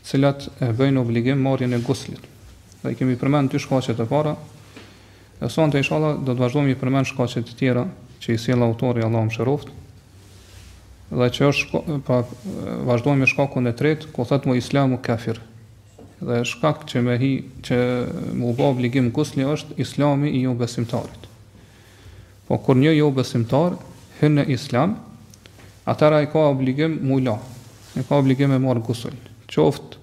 të cilat e bëjnë obligim marrjen e guslit. Dhe kemi përmend dy shkaqe të para. E sonte inshallah do të vazhdojmë të përmendim shkaqe të tjera që i sjell autori Allahu e mëshiroftë. Dhe që është pra vazhdojmë me shkakun e tretë, ku thotë ue islamu kafir. Dhe shkak që me hi që mu bë obligim gusli është islami i jobesimtarit. Po kur një jobesimtar hyn në Islam, atëherë ai e ka obligim mu la, e ka obligim me marr gusul, qoftë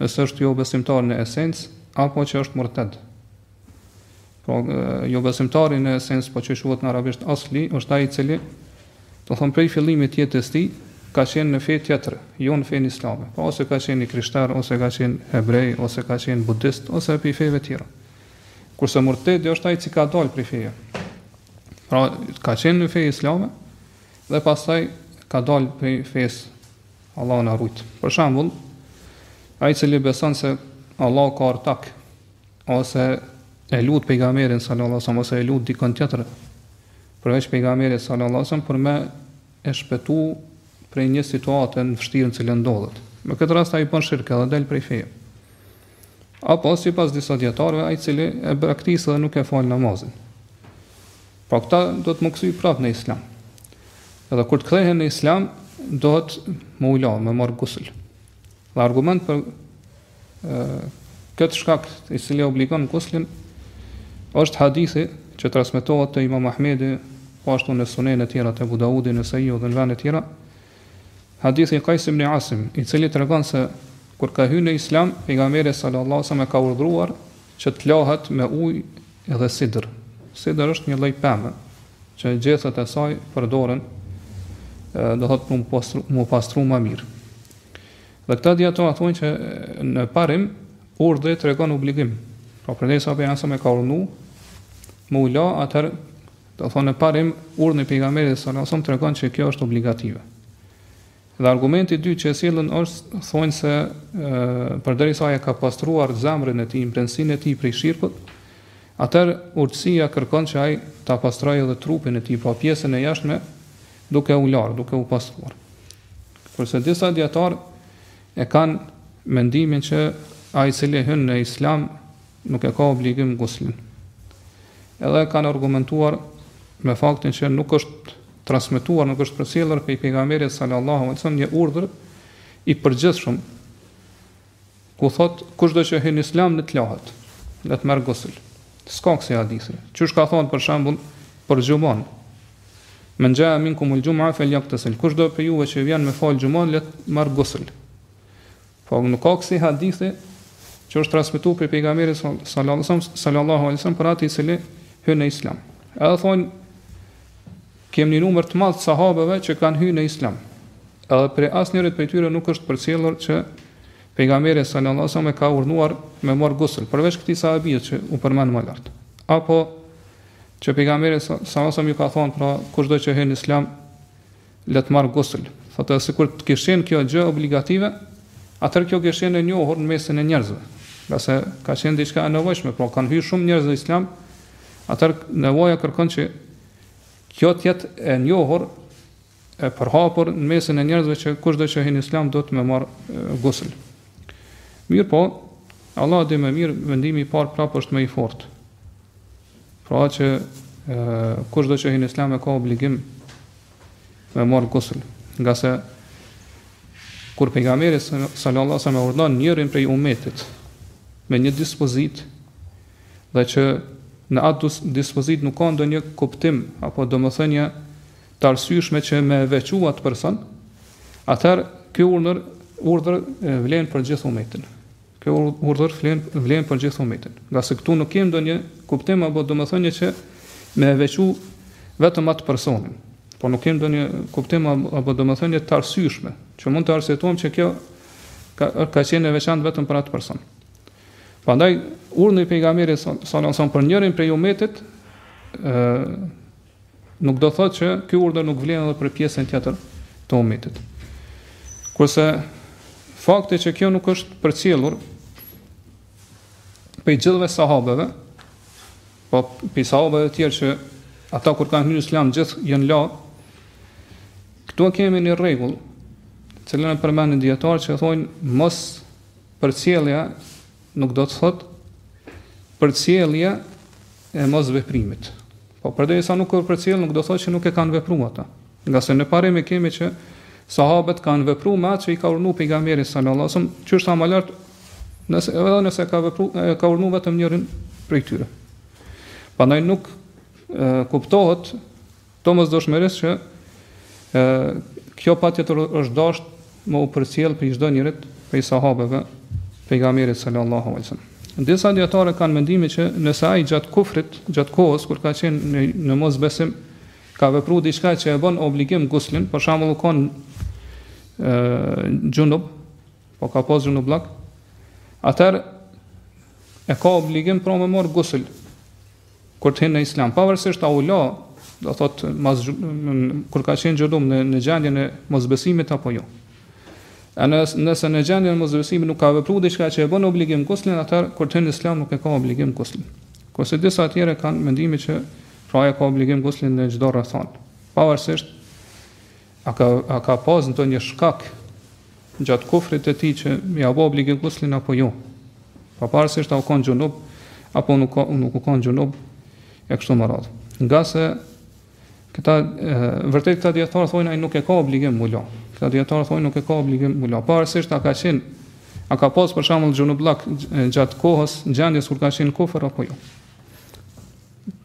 nëse është jobesimtar në esencë apo që është murted. Pra, jobesimtari në esencë, po që quhet në arabisht asli, është ai i cili, do thon prej fillimit të jetës së tij, ka qenë në fe tjetër, jo në fenë islame. Pra, ose ka qenë i krishterë, ose ka qenë hebrej, ose ka qenë budist, ose prej feve tjera. Kurse murtedi është ai që ka dalë prej feje. Pra, ka qenë në fe islame dhe pastaj ka dalë prej fesë Allahu na rujt. Për shambull, ai i cili beson se Allahu ka ortak, ose e lut pejgamberin sallallahu alaihi ose e lut dikën tjetër, përveç pejgamberit sallallahu alaihi për me e shpetu prej një situate të vështirë në të cilën ndodhet. Në këtë rast, ai bën shirk edhe del prej feje. Apo sipas disa dijetarëve ai i cili e braktis dhe nuk e fal namazin. Pra këta duhet me u kthy prap në islam. Edhe kur të kthehen në islam, duhet mu la, me marr gusël. Dhe argument për e, këtë shkak i cili e obligon guslin, është hadithi që transmetohet te imam Ahmedi, po ashtu në sunene tjera te Ebu Daudi, Nesaiu dhe në vende tjera, Hadithi i Qais ibn Asim, i cili tregon se kur ka hyrë në Islam, pejgamberi sallallahu alajhi wasallam e ka urdhëruar që të lahet me ujë dhe sidër. Sidër është një lloj pemë që gjethet e saj përdoren do thot mu pastru mu pastru më mirë. Dhe këta dijetarë thonë që në parim urdhri tregon obligim. Pra përderisa pejgamberi sallallahu alajhi wasallam e ka urdhëruar mu la, atëherë Do thotë në parim, urdhri i pejgamberit sallallahu alajhi wasallam tregon që kjo është obligative. Dhe argumenti i dytë që e sjellin është thonë se përderisa ai ka pastruar zemrën e tij, brendësinë e tij prej shirkut, atëherë urtësia kërkon që ai ta pastrojë edhe trupin e tij, pra pjesën e jashtme, duke u larë, duke u pastruar. Kurse disa dijetarë e kanë mendimin që ai i cili hyn në Islam nuk e ka obligim guslin. Edhe kanë argumentuar me faktin që nuk është transmetuar, nuk është përcjellur prej pejgamberit sallallahu alajhi wasallam një urdhër i përgjithshëm ku thot kushdo që hyn në islam le të lahet, le të marr gusl. S'ka kësi hadithi. Qysh ka thon për shembull për xhuman. Men ja minkum ul juma fel yaqtasil. Kushdo prej juve që vjen me fal xhuman, le të marr gusl. Po nuk ka kësi hadithi që është transmetuar prej pejgamberit sallallahu alaihi wasallam për atë i cili hyn në islam. Edhe thonë kemi një numër të madh sahabeve që kanë hyrë në islam. Edhe për asnjërit prej tyre nuk është përcjellur që pejgamberi sallallahu alaihi wasallam e ka urdhëruar me marr gusl, përveç këtij sahabit që u përmend më lart. Apo që pejgamberi sallallahu alaihi wasallam i ka thonë pra kushdo që hyn në islam le të marrë gusl. Thotë edhe sikur të kish qenë kjo gjë obligative, atëherë kjo kish qenë e njohur në mesin e njerëzve, ngase ka qenë diçka e nevojshme, por kanë hyrë shumë njerëz në Islam, atëherë nevoja kërkon që kjo të jetë e njohur e përhapur në mesin e njerëzve që kushdo që hyn në Islam duhet me marr gusl. Mirëpo, Allahu e di më mirë, mendimi i parë prapë është më i fortë. Pra që kushdo që hin në islam e ka obligim me marr gusl, ngase kur pejgamberi sallallahu alaihi wasallam urdhnon njërin prej umetit me një dispozit dhe që në atë dispozit nuk ka ndonjë kuptim apo domethënie të arsyeshme që me e veçu atë person, atëherë ky urdhër urdhër vlen për gjithë umetin. Ky urdhër vlen vlen për gjithë umetin. Ngase këtu nuk kemi ndonjë kuptim apo domethënie që me e veçu vetëm atë personin. Po nuk kemi ndonjë kuptim apo domethënie të arsyeshme, që mund të arsyetojmë që kjo ka, ka qenë e veçantë vetëm për atë person. Prandaj, urdhni i pejgamberit sallallahu alajhi wasallam për njërin prej umetit, Nuk do të thotë që ky urdhër nuk vlen edhe për pjesën tjetër të umetit. Kurse fakti që kjo nuk është përcjellur prej gjithëve sahabeve, po prej sahabeve të tjerë që ata kur kanë hyrë islam gjithë janë la. Këtu kemi një rregull, të cilën e përmendin dijetarët që thonë mospërcjellja nuk do të thotë përcjellje e mosveprimit. Po përderisa nuk u përcjell, nuk do të thotë që nuk e kanë vepruar ata. Ngase në parim e kemi që sahabët kanë vepruar me atë që i ka urdhëruar pejgamberi sallallahu alajhi wasallam, qysh thamë më lart nëse edhe nëse ka vepruar e ka urdhëruar vetëm njërin prej tyre. Prandaj nuk e, kuptohet Domosdoshmërisht që kjo patjetër është dashtë me u përcjell prej çdo njërit prej sahabeve pejgamberit sallallahu alaihi wasallam. Disa dijetarë kanë mendimin që nëse ai gjatë kufrit, gjatë kohës kur ka qenë në, në mosbesim, ka vepruar diçka që e bën obligim guslin, për shembull u kon xhunub, po ka pas xhunubllak, atëherë e ka obligim pra me marr gusl, Kur të hin në Islam, pavarësisht a u la, do thot, mas, kur ka qenë xhunub në, në gjendjen e mosbesimit apo jo. A nëse, nëse në gjendjen e mosbesimit nuk ka vepru diçka që e bën obligim guslin, atër kur të hin Islam nuk e ka obligim guslin. Kurse disa tjere kanë mendimin që pra e ka obligim guslin në çdo rrethanë, pavarësisht A ka a ka pas ndonjë shkak gjatë kufrit të tij që ia bën obligim guslin apo jo? Pavarësisht a u kanë xhunub, apo nuk ka nuk u kanë xhunub e kështu me radhë. Ngase këta e, vërtet këta dijetarë thonë ai nuk e ka obligim m'u la. Këta dijetarë thonë nuk e ka obligim m'u la. Pavarësisht a ka qenë a ka pas për shembull xhunubllak gjatë kohës gjendjes kur ka qenë kufër apo jo.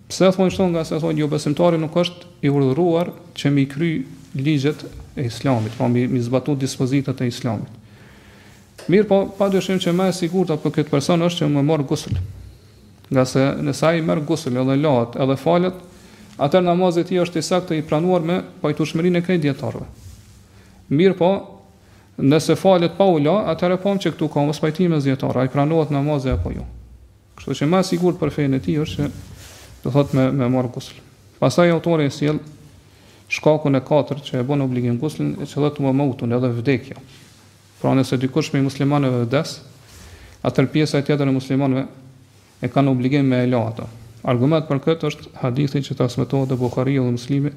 Pse thonë kështu ngase thonë jobesimtari nuk është i urdhëruar që m'i kry ligjet e islamit, pra m'i, m'i zbatu dispozitat e islamit. Mirëpo, pa dyshim që më e sigurta për këtë person është që me marrë gusël. Ngase nëse ai merr gusël edhe lahet edhe falet, atër namazi i tij është i saktë, i pranuar me pajtueshmërinë e krejt dijetarëve. Mirëpo, nëse falet pa u la, atër e pamë që këtu ka mospajtim mes dijetarëve, a i pranohet namazi apo jo. Kështu që ma e sigurt për fenë e tij është që do thot me me marr gusl. Pastaj autori e sjell shkakun e katërt që e bën obligim guslin, që thotë ue meutun, edhe vdekja. Pra nëse dikush prej muslimanëve vdes, atër pjesa e tjetër e muslimanëve e kanë obligim me e la ato. Argument për këtë është hadithi që transmetohet te Buhariu dhe Muslimi,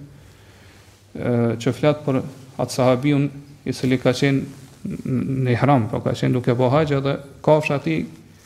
që flet për atë sahabiun i cili ka qenë në ihram, pra ka qenë duke bë haxh dhe kafsha e tij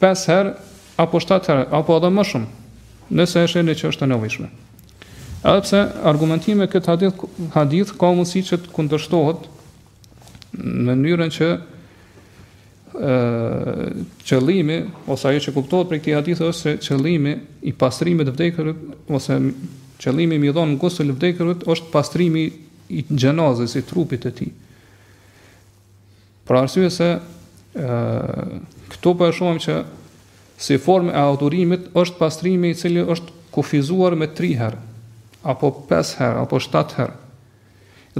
pesë herë apo shtatë herë apo edhe më shumë, nëse e shihni që është e nevojshme. Edhe pse argumentimi me këtë hadith hadith ka mundësi që të kundërshtohet në mënyrën që ë qëllimi ose ajo që kuptohet prej këtij hadithi është se qëllimi i pastrimit të të vdekurve ose qëllimi i m'i dhon gusl të vdekurve është pastrimi i xhenazës, i trupit të tij. Për arsye se këtu po e shohim që si formë e adhurimit është pastrimi i cili është kufizuar me 3 herë apo 5 herë apo 7 herë.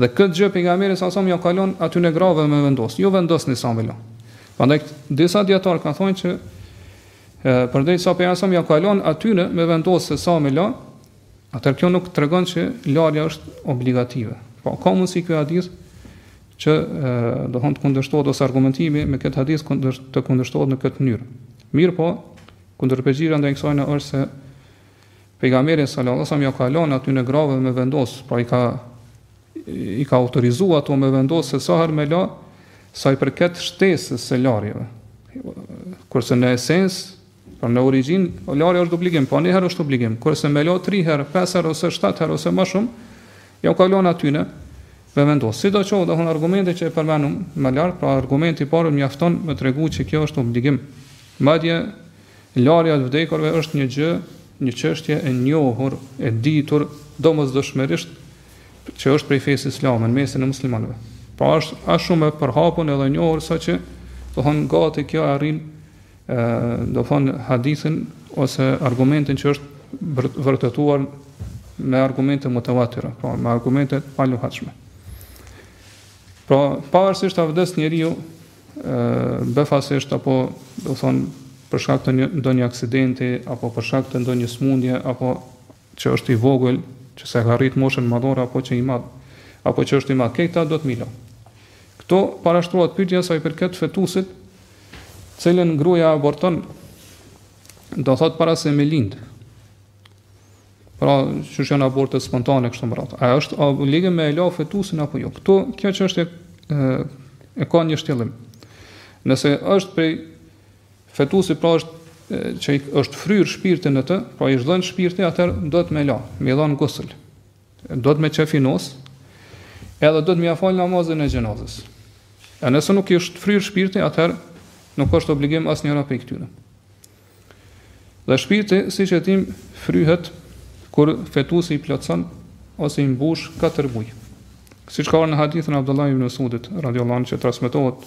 Dhe këtë gjë pejgamberi salallahu alejhi ue selem ua ka lon atyne grave me vendos. Ato vendosin sa me la. Prandaj disa dijetarë kanë thonë që përderisa pejgamberi salallahu alejhi ue selem ua ka lon atyne me vendos se sa me la, atër kjo nuk tregon se larja është obligative. Po ka mundsi ky hadith Që do të thonë të kundërshtohet ose argumentimi me këtë hadith kundërsht të kundërshtohet në këtë mënyrë. Mirë po, kundërpërgjigja ndaj kësaj është se pejgamberi sallallahu alajhi wasallam ja ka lënë atyre grave me vendos, pra i ka i ka autorizuar ato me vendos se sa herë me la sa i përket shtesës së larjeve. Kurse në esencë, pra në origjinë, larja është obligim, po një herë është obligim. Kurse me la 3 herë, 5 herë ose 7 herë ose më shumë, jau ka lon atyne me vendosë. Sidoqoftë, domethënë argumentet që e përmendëm më lart, pra argumenti i parë mjafton me tregu që kjo është obligim. Madje, larja e të vdekurve është një gjë, një çështje e njohur, e ditur domosdoshmërisht që është prej fesë islame, në mesin e muslimanëve. Pra është aq shumë e përhapun edhe e njohur sa që, domethënë gati kjo arrin do thonë hadithin ose argumentin që është vërtetuar me argumente mutawatir, pra me argumente të paluhatshme. Pra, pavarësisht a vdes njeriu ë befasisht apo do thonë për shkak të ndonjë aksidenti apo për shkak të ndonjë smundje apo që është i vogël, që s'e ka rrit moshën madhore apo që i madh, apo që është i madh, këta duhet me i la. Këtu parashtrohet pyetja sa i përket fetusit, cilën gruaja aborton, do thot para se me lind. Pra, që është janë abortet spontane e kështu me radhë. A është obligim me la fetusin apo jo? Këtu kjo çështje e, e ka një shtjellim. Nëse është prej Fetusi pra është që i është fryrë shpirti në të, pra i është dhënë shpirti, atëherë duhet me la, me i dhanë gusël, duhet me qefinos, edhe duhet me ja falë namazin e xhenazes. E nëse nuk i është fryrë shpirti, atëherë nuk është obligim asnjëra prej këtyre. Dhe shpirti, siç e dimë, fryhet kur fetusi i plotëson, ose i mbush katër muaj. Siç ka në hadithin e Abdullah ibn Mesudit, radijallahu anhu që transmitohet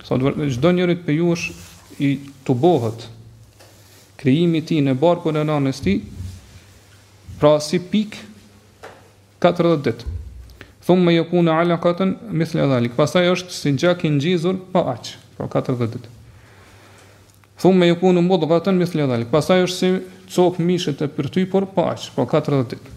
Me të vërtetë çdonjërit prej jush i tubohet krijimi i tij në barkun e nënës së tij, pra si pikë 40 ditë. Thumme jekunu alakaten mithle dhalik. Pastaj është si gjak i ngjizur, pa po aqë, pra 40 ditë. Thumme jekunu mudgaten mithle dhalik. Pastaj është si copë mishi e përtypur, pa po aqë, pra po 40 ditë.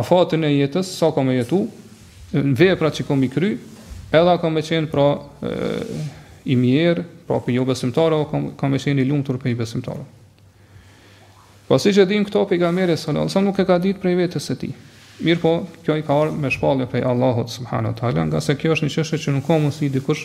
afatin e jetës, sa ka me jetu, veprat që ka me i kry, edhe a ka me qenë pra e, i mjerë, pra prej jobesimtarëve, a ka me qenë i lumtur prej besimtarëve. Po siç e dimë këto pejgamberi alejhi selam nuk i ka ditë prej vetes së tij. Mirë po, kjo i ka ardh me shpallje prej Allahut, subhanehu teala, ngase kjo është një çështje që nuk ka me di dikush,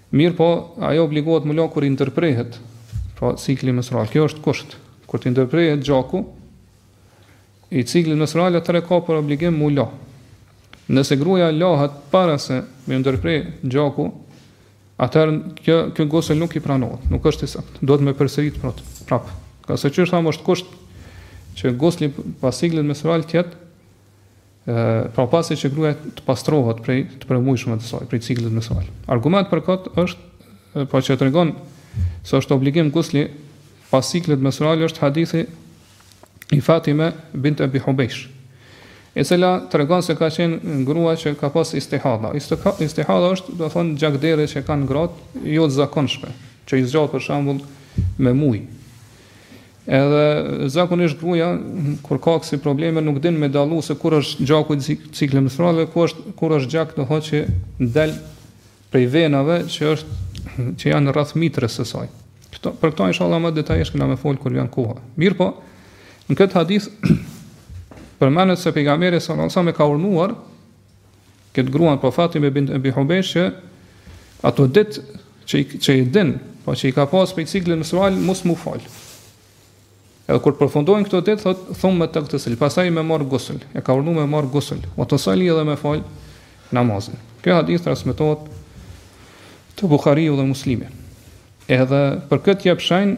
Mirëpo, ajo obligohet m'u la kur i ndërprehet, pra cikli menstrual. Kjo është kusht. Kur t'i ndërprehet gjaku i ciklit menstrual, atëherë ka për obligim m'u la. Nëse gruaja lahet para se m'u ndërpre gjaku, atëherë kjo ky gusl nuk i pranohet, nuk është i saktë. Duhet me përsërit pra, prap. Ngase qysh thamë është kusht që gusli pas ciklit menstrual të jetë Pra pasi që gruaja të pastrohet prej të përmujshme të saj, prej ciklit menstrual. Argument për këtë është pra që tregon se është obligim gusli pas ciklit menstrual është hadithi i Fatime bint Abi Hubejsh, e cila tregon se ka qenë grua që ka pas istihada. Istihada është, do thonë, gjakderdhje që kanë gratë jo të zakonshme, që i zgjat për shembull me muj. Edhe zakonisht gruaja kur ka kësi probleme nuk din me dallu se kur është gjaku i ciklit menstrual dhe kur është kur është gjak do thotë që del prej venave që është që janë rreth mitrës së saj. Këto për këto inshallah më detajisht kemi me fol kur vjen koha. Mirëpo, në këtë hadith përmendet se pejgamberi sallallahu alajhi wasallam e ka urdhnuar këtë gruan pra Fatime bint Abi Hubejsh që ato ditë që i, që i din, pra po që i ka pas prej ciklit menstrual, mos mu falë. Edhe kur përfundojnë këto ditë, thot, thumme tegtesil, pastaj me marrë gusl, e ka urdhnu me marrë gusl, ue tusal-li edhe me falë namazin. Ky hadith transmetohet te Buhariu dhe Muslimi. Edhe për këtë jep shenj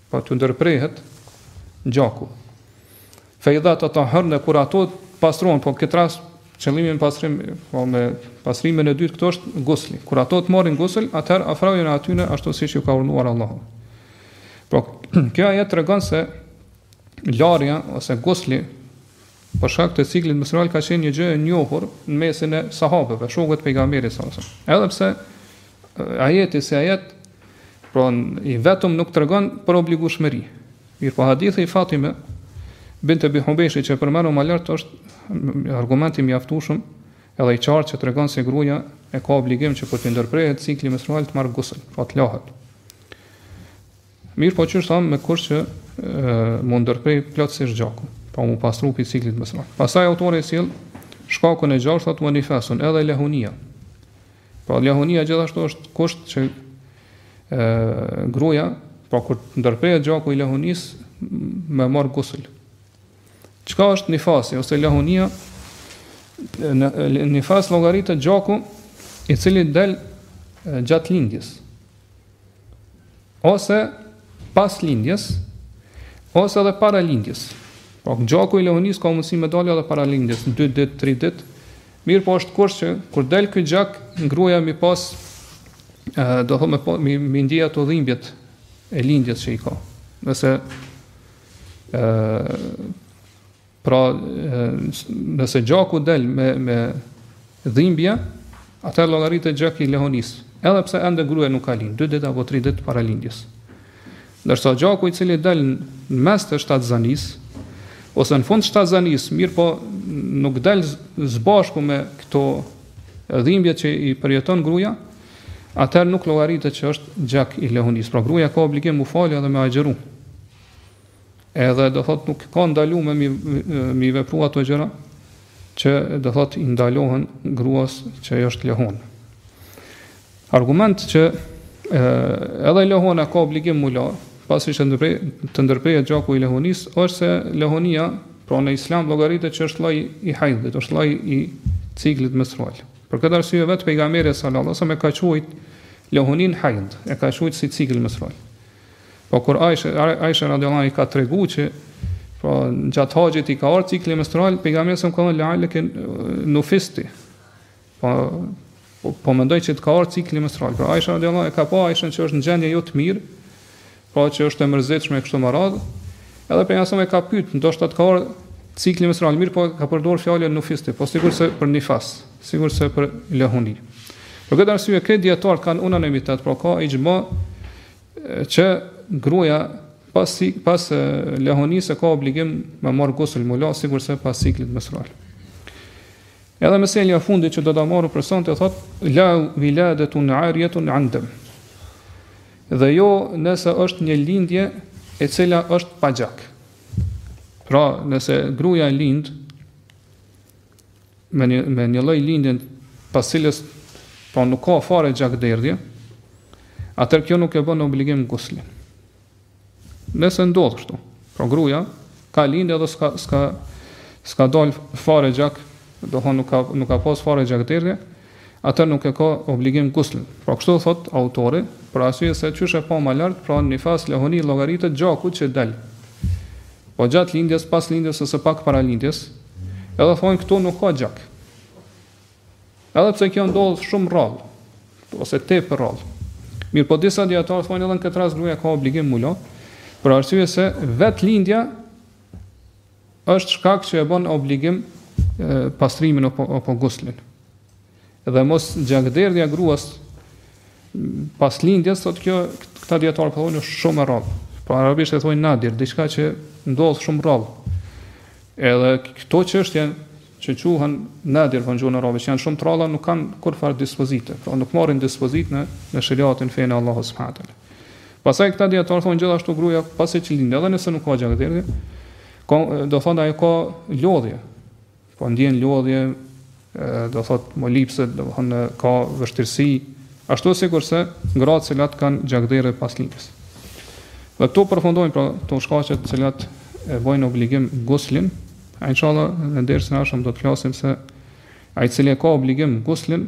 pra t'u ndërprehet gjaku. Fe idha tetahherne kur ato pastrohen, po në këtë rast, qëllimi me pastrim, po me pastrimin e dytë, këto është gusli. Kur ato të marrin gusl, atëherë afrojuni atyne, ashtu si që ju ka urdhnuar Allahu. Pra, ky ajet tregon se larja ose gusli për shkak të ciklit menstrual ka qenë një gjë e njohur në mesin e sahabeve, shokëve të pejgamberit sa sa. Edhe pse ajeti si ajet pra i vetëm nuk tregon për obligueshmëri. Mirëpo hadithi i Fatime bint Ebi Hubejshit që përmendëm më lart është argument i mjaftueshëm edhe i qartë që tregon se gruaja e ka obligim që kur të ndërprehet cikli menstrual të marrë gusl, pra të lahet. Mirëpo qysh thamë me kusht që m'u ndërpre plotësisht gjaku, pra mu pastru pi ciklit menstrual. Pastaj autori e sjell shkakun e gjashtë thotë ue nifasun edhe lehunia. Pra lehunia gjithashtu është kusht që ë gruaja, pra kur ndërprehet gjaku i lehunis me marr gusl. Çka është nifasi ose lehunia? Nifas llogaritet gjaku i cili del gjatë lindjes. ose pas lindjes, ose edhe para lindjes. Po gjaku i lehonisë ka mundësi me dalë edhe para lindjes, 2 ditë, 3 ditë. Mirëpo është kusht që kur del ky gjak, gruaja m'i pas ë do thonë po m'i, m'i ndie ato dhimbjet e lindjes që i ka. Nëse ë Pra, nëse gjaku del me me dhimbje, atëherë llogaritet gjak i lehonisë, edhe pse ende gruaja nuk ka lind, 2 ditë apo 3 ditë para lindjes. Ndërsa gjaku i cili del në mes të shtatzanisë ose në fund shtatzanisë, mirëpo nuk del së bashku me këto dhimbje që i përjeton gruaja, atëherë nuk llogaritet që është gjak i lehonisë. Pra gruaja ka obligim m'u falë edhe me agjëru. Edhe do thot nuk ka ndalu me m'i, m'i vepru ato gjëra që do thot i ndalohen gruas që ajo është lehonë. Argument që e, edhe lehona ka obligim m'u la, pasi që ndërprej, të ndërprehet gjaku i lehonisë, është se lehonia, pra në islam llogaritet që është lloj i hajdit, është lloj i ciklit menstrual. Për këtë arsye vetë pejgamberi sallallahu alajhi wasallam e ka quajt lehoninë hajd, e ka quajt si cikël menstrual. Po kur Aisha Aisha radhiyallahu anha i ka treguar që po gjatë haxhit i ka ardhur cikli menstrual, pejgamberi sa ka thënë lealleki nufisti. Po po, po mendoj që të ka ardhur cikli menstrual. Pra Aisha radhiyallahu anha ka pa Aisha që është në gjendje jo të mirë, pra që është e mërzitshme kështu me radhë. Edhe pejgamberi sa e ka pyet, ndoshta të ka ardhur cikli menstrual, mirëpo ka përdorur fjalën nufisti, po sikurse për nifas, sikurse për lehoni. Për këtë arsye këtu dijetarët kanë unanimitet, pra ka ixhma Që gruaja pas pas lehonisë ka obligim me marr gusl m'u la sikurse pas ciklit menstrual. Edhe meselja e fundit që do ta marrim për sonte thot la wiladatun ariyatun andam. Dhe jo nëse është një lindje e cila është pa gjak. Pra, nëse gruaja lind me një me një lloj lindje pas cilës pra nuk ka fare gjakderdhje, atëherë kjo nuk e bën obligim guslin. Nëse ndodh kështu, pra gruaja ka lindë edhe s'ka s'ka s'ka dal fare gjak, do thonë nuk ka nuk ka pas fare gjakderdhje, atëherë nuk e ka obligim guslin. Pra kështu thot autori, për arsye se qysh e pamë lart, pra nifas, lehoni llogaritet gjaku që del. Po gjatë lindjes, pas lindjes ose pak para lindjes, edhe thonë këtu nuk ka gjak. Edhe pse kjo ndodh shumë rrallë ose tepër rrallë. Mirëpo disa dijetarë thonë edhe në këtë rast gruaja ka obligim m'u la, për arsye se vet lindja është shkak që e bën obligim pastrimin apo apo guslin. Dhe mos gjakderdhja gruas pas lindjes, thotë kjo, këta dietar po thonë është shumë e rrallë. Pra arabisht e thonë nadir, diçka që ndodh shumë rrallë. Edhe këto çështje që quhen nadir në gjuhën arabe, që janë shumë të rralla, nuk kanë kurrfarë dispozite, pra nuk marrin dispozitë në në sheriatin, fenë e Allahut subhanahu taala. Pastaj këta dietar thonë gjithashtu gruaja pasi që lind, edhe nëse nuk ka gjakderdhje, ka do thonë ajo ka lodhje, Po ndjen lodhje, do thotë moliset, do thonë ka vështirësi, ashtu sikurse gratë të cilat kanë gjakderdhje pas lindjes. Dhe këtu përfundojnë pra këto shkaqet të cilat e bëjnë obligim guslin, inshallah në dersin e ardhshëm do të flasim se ai i cili e ka obligim guslin